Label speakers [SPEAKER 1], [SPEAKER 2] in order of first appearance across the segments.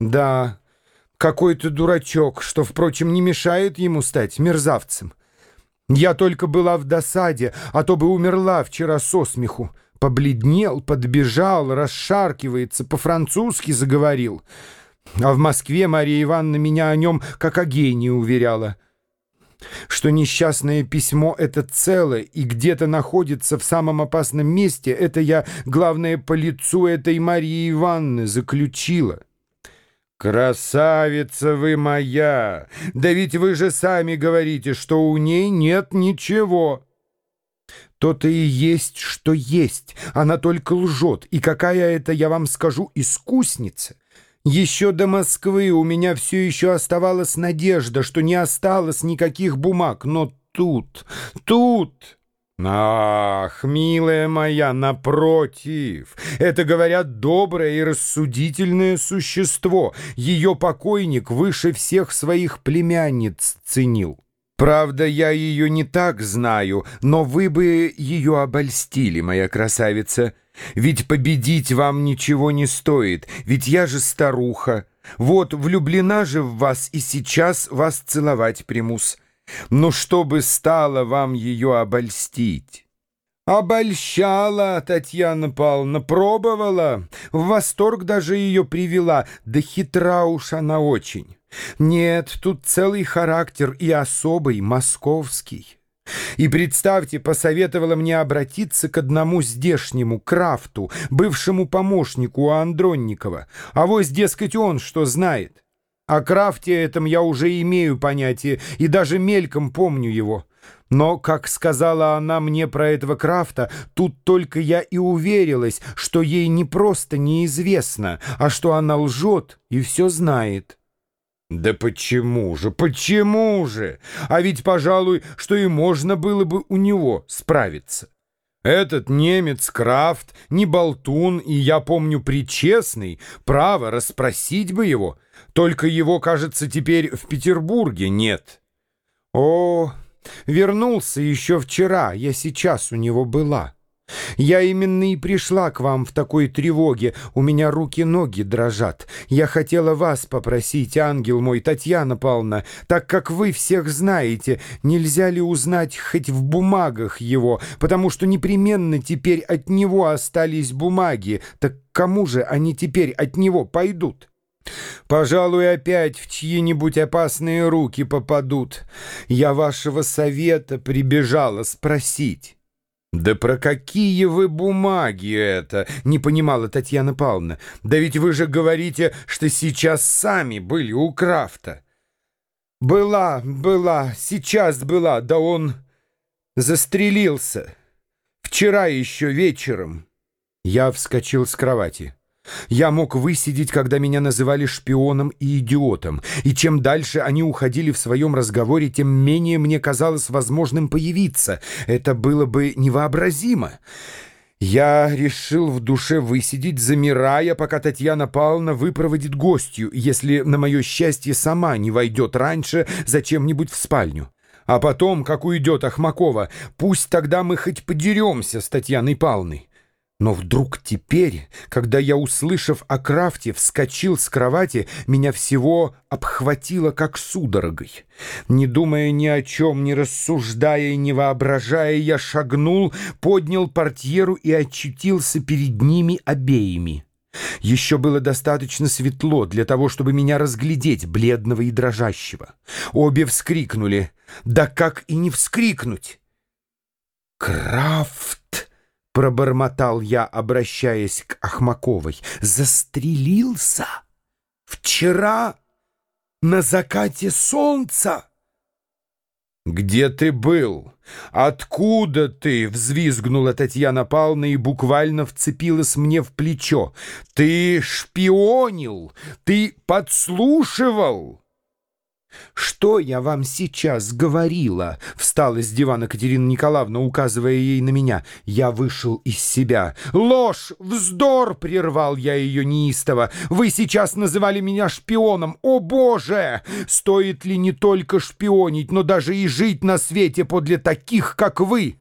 [SPEAKER 1] Да, какой-то дурачок, что, впрочем, не мешает ему стать мерзавцем. Я только была в досаде, а то бы умерла вчера со смеху. Побледнел, подбежал, расшаркивается, по-французски заговорил. А в Москве Мария Ивановна меня о нем как о гении уверяла что несчастное письмо — это целое и где-то находится в самом опасном месте, это я, главное, по лицу этой Марии Ивановны заключила. «Красавица вы моя! Да ведь вы же сами говорите, что у ней нет ничего!» То-то и есть, что есть. Она только лжет. И какая это, я вам скажу, искусница. Еще до Москвы у меня все еще оставалась надежда, что не осталось никаких бумаг, но тут, тут... Ах, милая моя, напротив, это, говорят, доброе и рассудительное существо. Ее покойник выше всех своих племянниц ценил. Правда, я ее не так знаю, но вы бы ее обольстили, моя красавица. Ведь победить вам ничего не стоит, ведь я же старуха. Вот, влюблена же в вас, и сейчас вас целовать примус. Но чтобы стало вам ее обольстить? Обольщала Татьяна Павловна, пробовала, в восторг даже ее привела, да хитра уж она очень. Нет, тут целый характер и особый, московский. И представьте, посоветовала мне обратиться к одному здешнему, Крафту, бывшему помощнику у Андронникова. А вось, дескать, он что знает. О Крафте этом я уже имею понятие и даже мельком помню его. Но, как сказала она мне про этого Крафта, тут только я и уверилась, что ей не просто неизвестно, а что она лжет и все знает. Да почему же, почему же? А ведь, пожалуй, что и можно было бы у него справиться. Этот немец Крафт не болтун, и я помню причестный, право расспросить бы его. Только его, кажется, теперь в Петербурге нет. О, вернулся еще вчера, я сейчас у него была. Я именно и пришла к вам в такой тревоге. У меня руки-ноги дрожат. Я хотела вас попросить, ангел мой, Татьяна Павловна, так как вы всех знаете, нельзя ли узнать хоть в бумагах его, потому что непременно теперь от него остались бумаги. Так кому же они теперь от него пойдут? Пожалуй, опять в чьи-нибудь опасные руки попадут. Я вашего совета прибежала спросить». «Да про какие вы бумаги это?» — не понимала Татьяна Павловна. «Да ведь вы же говорите, что сейчас сами были у Крафта». «Была, была, сейчас была, да он застрелился. Вчера еще вечером». Я вскочил с кровати. Я мог высидеть, когда меня называли шпионом и идиотом, и чем дальше они уходили в своем разговоре, тем менее мне казалось возможным появиться. Это было бы невообразимо. Я решил в душе высидеть, замирая, пока Татьяна Павловна выпроводит гостью, если, на мое счастье, сама не войдет раньше зачем-нибудь в спальню. А потом, как уйдет Ахмакова, пусть тогда мы хоть подеремся с Татьяной Павловной. Но вдруг теперь, когда я, услышав о крафте, вскочил с кровати, меня всего обхватило как судорогой. Не думая ни о чем, не рассуждая и не воображая, я шагнул, поднял портьеру и очутился перед ними обеими. Еще было достаточно светло для того, чтобы меня разглядеть, бледного и дрожащего. Обе вскрикнули. Да как и не вскрикнуть! «Крафт!» — пробормотал я, обращаясь к Ахмаковой. «Застрелился? Вчера? На закате солнца?» «Где ты был? Откуда ты?» — взвизгнула Татьяна Павловна и буквально вцепилась мне в плечо. «Ты шпионил? Ты подслушивал?» «Что я вам сейчас говорила?» — встала с дивана Катерина Николаевна, указывая ей на меня. Я вышел из себя. «Ложь! Вздор!» — прервал я ее неистово. «Вы сейчас называли меня шпионом! О, Боже! Стоит ли не только шпионить, но даже и жить на свете подле таких, как вы?»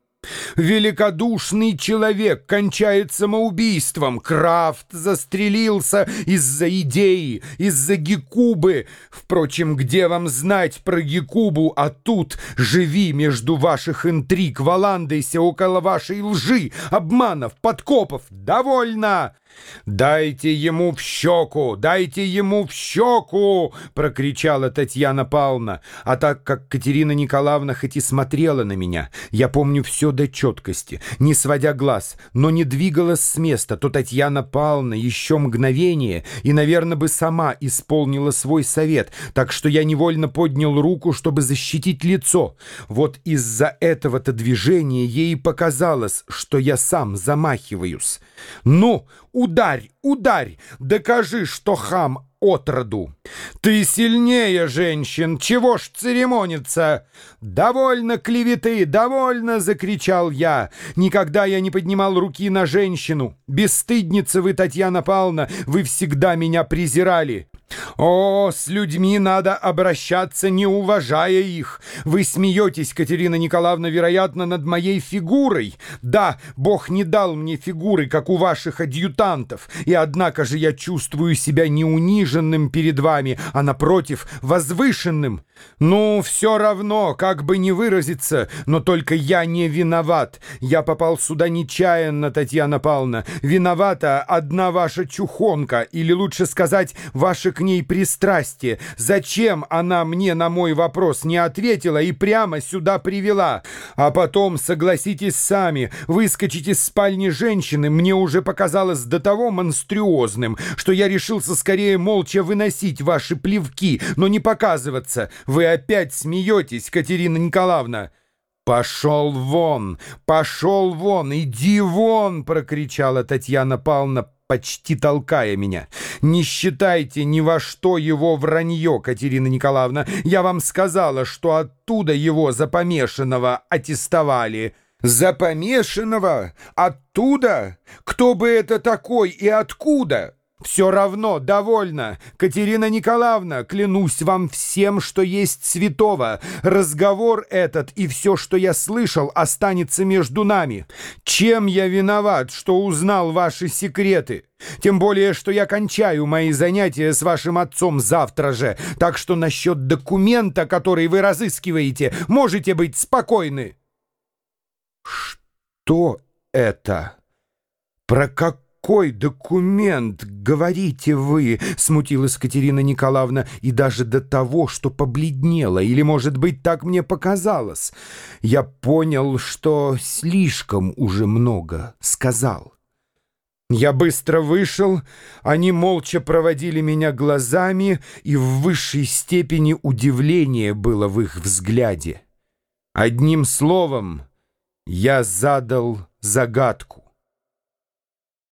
[SPEAKER 1] Великодушный человек кончает самоубийством. Крафт застрелился из-за идеи, из-за Гекубы. Впрочем, где вам знать про Гекубу, а тут живи между ваших интриг, валандайся около вашей лжи, обманов, подкопов. Довольно! «Дайте ему в щеку! Дайте ему в щеку!» — прокричала Татьяна Павловна. А так как Катерина Николаевна хоть и смотрела на меня, я помню все до четкости, не сводя глаз, но не двигалась с места, то Татьяна Павловна еще мгновение и, наверное, бы сама исполнила свой совет, так что я невольно поднял руку, чтобы защитить лицо. Вот из-за этого-то движения ей показалось, что я сам замахиваюсь. «Ну, ударь, ударь! Докажи, что хам отроду! Ты сильнее женщин! Чего ж церемониться?» «Довольно клеветы! Довольно!» — закричал я. «Никогда я не поднимал руки на женщину! Бесстыдница вы, Татьяна Павловна! Вы всегда меня презирали!» О, с людьми надо обращаться, не уважая их. Вы смеетесь, Катерина Николаевна, вероятно, над моей фигурой. Да, Бог не дал мне фигуры, как у ваших адъютантов, и однако же я чувствую себя не униженным перед вами, а, напротив, возвышенным. Ну, все равно, как бы не выразиться, но только я не виноват. Я попал сюда нечаянно, Татьяна Павловна. Виновата одна ваша чухонка, или лучше сказать, ваше к ней пристрастие. Зачем она мне на мой вопрос не ответила и прямо сюда привела? А потом, согласитесь сами, выскочить из спальни женщины мне уже показалось до того монструозным, что я решился скорее молча выносить ваши плевки, но не показываться. Вы опять смеетесь, Катерина Николаевна. «Пошел вон! Пошел вон! Иди вон!» — прокричала Татьяна Павловна, почти толкая меня. «Не считайте ни во что его вранье, Катерина Николаевна. Я вам сказала, что оттуда его за помешанного аттестовали». «За помешанного? Оттуда? Кто бы это такой и откуда?» «Все равно, довольно. Катерина Николаевна, клянусь вам всем, что есть святого. Разговор этот и все, что я слышал, останется между нами. Чем я виноват, что узнал ваши секреты? Тем более, что я кончаю мои занятия с вашим отцом завтра же, так что насчет документа, который вы разыскиваете, можете быть спокойны». «Что это? Про как?» Какой документ, говорите вы?» — смутилась Катерина Николаевна, и даже до того, что побледнела, или, может быть, так мне показалось. Я понял, что слишком уже много сказал. Я быстро вышел, они молча проводили меня глазами, и в высшей степени удивление было в их взгляде. Одним словом, я задал загадку.